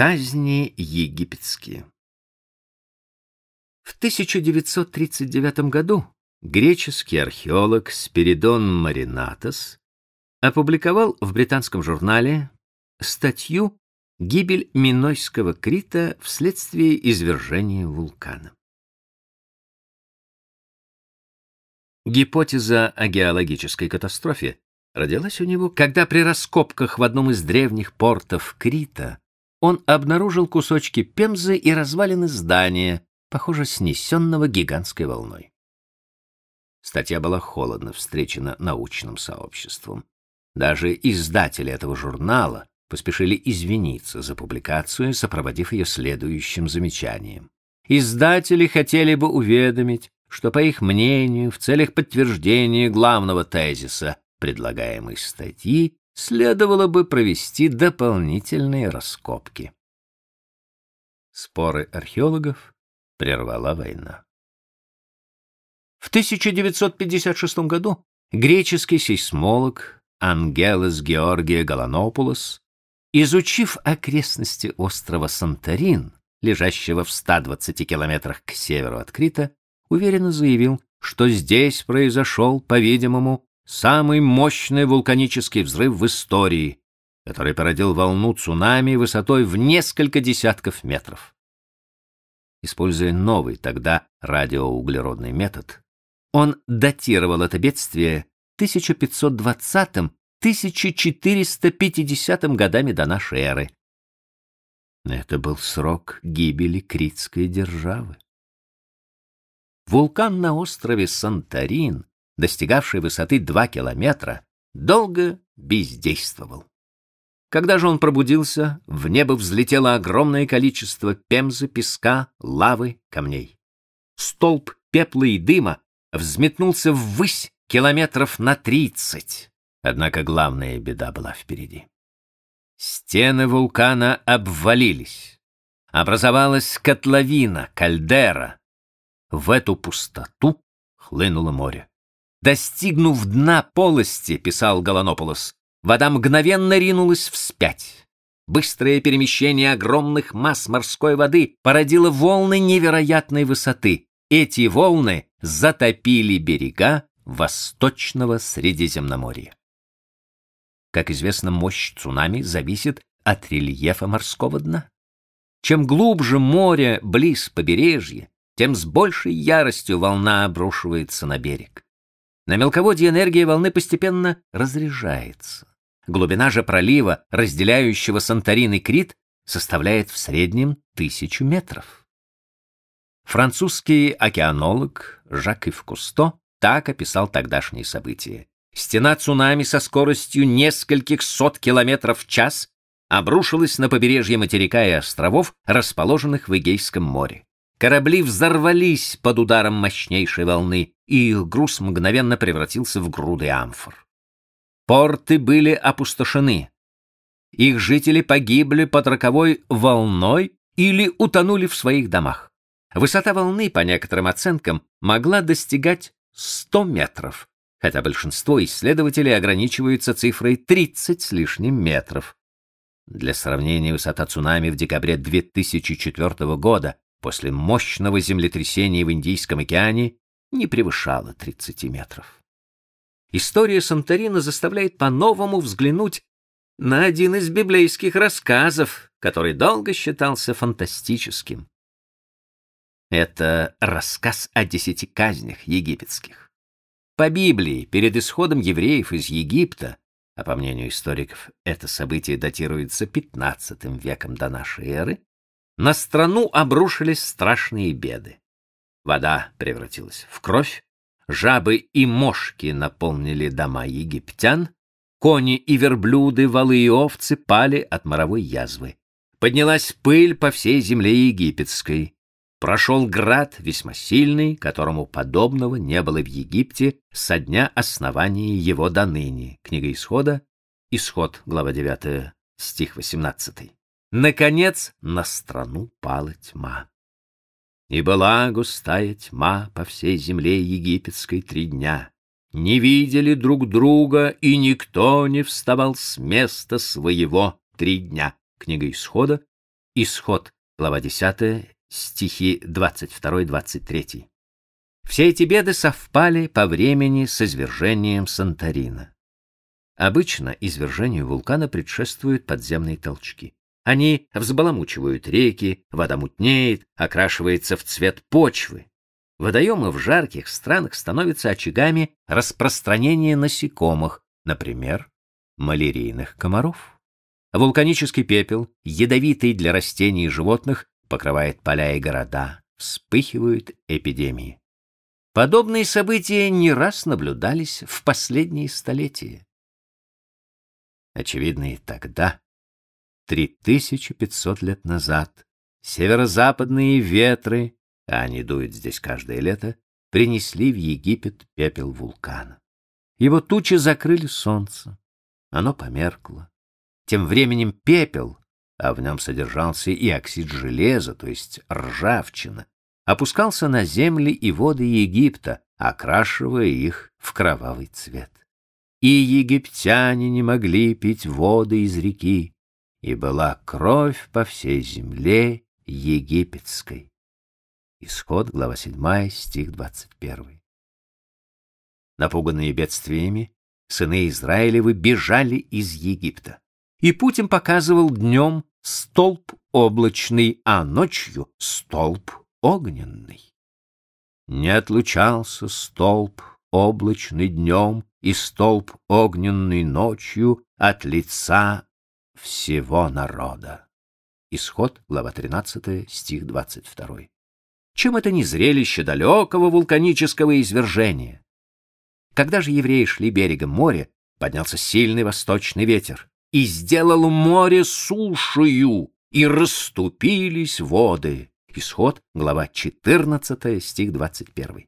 Казни египетские. В 1939 году греческий археолог Спиридон Маринатос опубликовал в британском журнале статью «Гибель Минойского Крита вследствие извержения вулкана». Гипотеза о геологической катастрофе родилась у него, когда при раскопках в одном из древних портов Крита он обнаружил кусочки пемзы и развалины здания, похоже, снесенного гигантской волной. Статья была холодно встречена научным сообществом. Даже издатели этого журнала поспешили извиниться за публикацию, сопроводив ее следующим замечанием. Издатели хотели бы уведомить, что, по их мнению, в целях подтверждения главного тезиса предлагаемой статьи следовало бы провести дополнительные раскопки. Споры археологов прервала война. В 1956 году греческий сейсмолог Ангелос Георгия Галанопулос, изучив окрестности острова Санторин, лежащего в 120 километрах к северу от Крита, уверенно заявил, что здесь произошел, по-видимому, самый мощный вулканический взрыв в истории, который породил волну цунами высотой в несколько десятков метров. Используя новый тогда радиоуглеродный метод, он датировал это бедствие 1520-1450 годами до нашей эры. Это был срок гибели критской державы. Вулкан на острове Санторин достигавший высоты 2 километра, долго бездействовал. Когда же он пробудился, в небо взлетело огромное количество пемзы, песка, лавы, камней. Столб пепла и дыма взметнулся ввысь километров на тридцать. Однако главная беда была впереди. Стены вулкана обвалились. Образовалась котловина, кальдера. В эту пустоту хлынуло море. Достигнув дна полости, писал Галанополос, вода мгновенно ринулась вспять. Быстрое перемещение огромных масс морской воды породило волны невероятной высоты. Эти волны затопили берега Восточного Средиземноморья. Как известно, мощь цунами зависит от рельефа морского дна. Чем глубже море близ побережья, тем с большей яростью волна обрушивается на берег. На мелководье энергия волны постепенно разряжается. Глубина же пролива, разделяющего Санторин и Крит, составляет в среднем тысячу метров. Французский океанолог Жак-Ив Кусто так описал тогдашние события. Стена цунами со скоростью нескольких сот километров в час обрушилась на побережье материка и островов, расположенных в Эгейском море. Корабли взорвались под ударом мощнейшей волны, и их груз мгновенно превратился в груды амфор. Порты были опустошены. Их жители погибли под роковой волной или утонули в своих домах. Высота волны, по некоторым оценкам, могла достигать 100 метров, хотя большинство исследователей ограничиваются цифрой 30 с лишним метров. Для сравнения, высота цунами в декабре 2004 года после мощного землетрясения в Индийском океане не превышала 30 метров. История Санторина заставляет по-новому взглянуть на один из библейских рассказов, который долго считался фантастическим. Это рассказ о десяти казнях египетских. По Библии, перед исходом евреев из Египта, а по мнению историков это событие датируется XV веком до нашей эры, на страну обрушились страшные беды. Вода превратилась в кровь, жабы и мошки наполнили дома египтян, кони и верблюды, валы и овцы пали от моровой язвы. Поднялась пыль по всей земле египетской. Прошел град весьма сильный, которому подобного не было в Египте со дня основания его до ныне. Книга Исхода, Исход, глава 9, стих 18. Наконец на страну пала тьма. И была густая тьма по всей земле египетской три дня. Не видели друг друга, и никто не вставал с места своего три дня. Книга Исхода, Исход, глава 10, стихи 22-23. Все эти беды совпали по времени с извержением Санторина. Обычно извержению вулкана предшествуют подземные толчки. Они взбаламучивают реки, вода мутнеет, окрашивается в цвет почвы. Водоемы в жарких странах становятся очагами распространения насекомых, например, малярийных комаров. Вулканический пепел, ядовитый для растений и животных, покрывает поля и города, вспыхивают эпидемии. Подобные события не раз наблюдались в последние столетия. Очевидно, и тогда, 3500 лет назад, северо-западные ветры, а они дуют здесь каждое лето, принесли в Египет пепел вулкана. Его тучи закрыли солнце, оно померкло. Тем временем пепел, а в нем содержался и оксид железа, то есть ржавчина, опускался на земли и воды Египта, окрашивая их в кровавый цвет и египтяне не могли пить воды из реки, и была кровь по всей земле египетской. Исход, глава 7, стих 21. Напуганные бедствиями, сыны Израилевы бежали из Египта, и путь показывал днем столб облачный, а ночью столб огненный. Не отлучался столб облачный днем и столб огненный ночью от лица всего народа. Исход, глава 13, стих 22. Чем это не зрелище далекого вулканического извержения? Когда же евреи шли берегом моря, поднялся сильный восточный ветер и сделал море сушею, и расступились воды. Исход, глава 14, стих 21.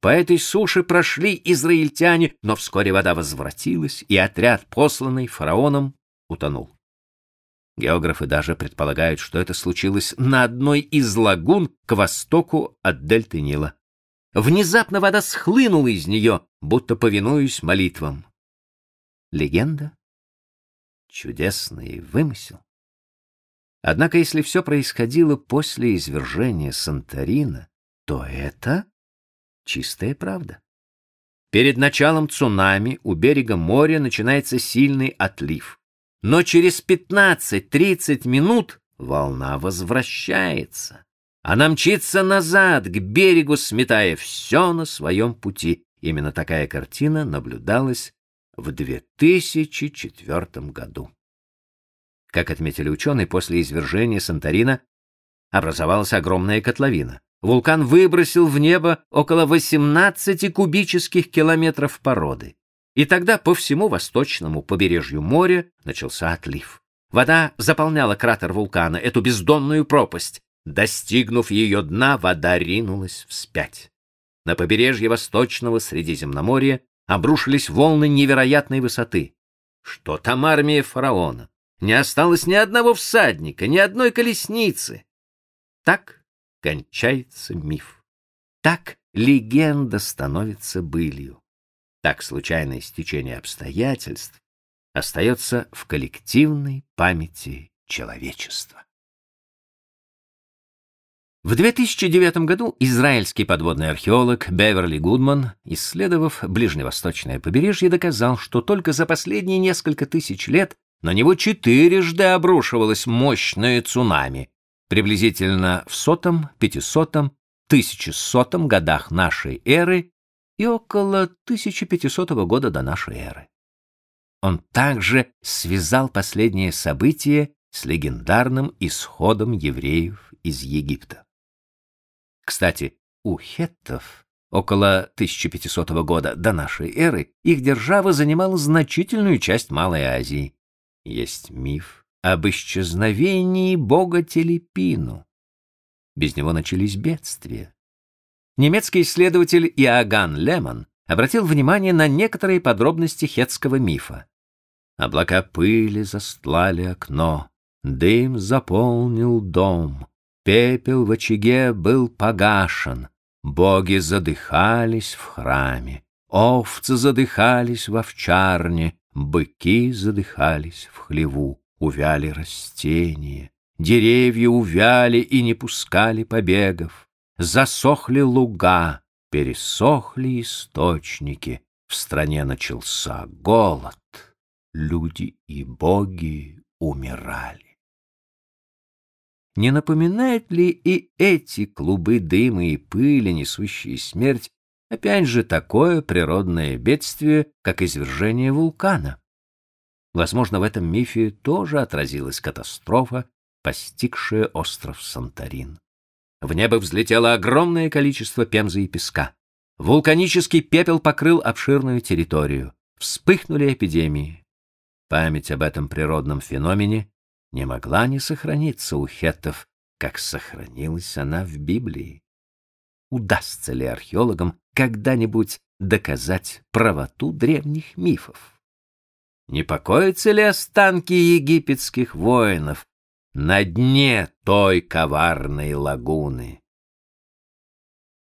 По этой суше прошли израильтяне, но вскоре вода возвратилась, и отряд, посланный фараоном, утонул. Географы даже предполагают, что это случилось на одной из лагун к востоку от дельты Нила. Внезапно вода схлынула из нее, будто повинуясь молитвам. Легенда? Чудесный вымысел. Однако, если все происходило после извержения Санторина, то это Чистая правда. Перед началом цунами у берега моря начинается сильный отлив. Но через 15-30 минут волна возвращается. Она мчится назад, к берегу, сметая все на своем пути. Именно такая картина наблюдалась в 2004 году. Как отметили ученые, после извержения Санторина образовалась огромная котловина. Вулкан выбросил в небо около 18 кубических километров породы. И тогда по всему восточному побережью моря начался отлив. Вода заполняла кратер вулкана, эту бездонную пропасть. Достигнув ее дна, вода ринулась вспять. На побережье восточного Средиземноморья обрушились волны невероятной высоты. Что там армия фараона? Не осталось ни одного всадника, ни одной колесницы. Так кончается миф. Так легенда становится былью. Так случайное стечение обстоятельств остается в коллективной памяти человечества. В 2009 году израильский подводный археолог Беверли Гудман, исследовав ближневосточное побережье, доказал, что только за последние несколько тысяч лет на него четырежды обрушивалось мощное цунами, приблизительно в сотом, пятисотом, тысячесотом годах нашей эры и около 1500 года до нашей эры. Он также связал последнее событие с легендарным исходом евреев из Египта. Кстати, у хеттов около 1500 года до нашей эры их держава занимала значительную часть Малой Азии. Есть миф, об исчезновении бога Телепину. Без него начались бедствия. Немецкий исследователь Иоганн Лемон обратил внимание на некоторые подробности хетского мифа. Облака пыли застлали окно, дым заполнил дом, пепел в очаге был погашен, боги задыхались в храме, овцы задыхались в овчарне, быки задыхались в хлеву увяли растения, деревья увяли и не пускали побегов, засохли луга, пересохли источники, в стране начался голод, люди и боги умирали. Не напоминает ли и эти клубы дыма и пыли, несущие смерть, опять же такое природное бедствие, как извержение вулкана? Возможно, в этом мифе тоже отразилась катастрофа, постигшая остров Санторин. В небо взлетело огромное количество пемзы и песка. Вулканический пепел покрыл обширную территорию. Вспыхнули эпидемии. Память об этом природном феномене не могла не сохраниться у хеттов, как сохранилась она в Библии. Удастся ли археологам когда-нибудь доказать правоту древних мифов? Не покоятся ли останки египетских воинов на дне той коварной лагуны?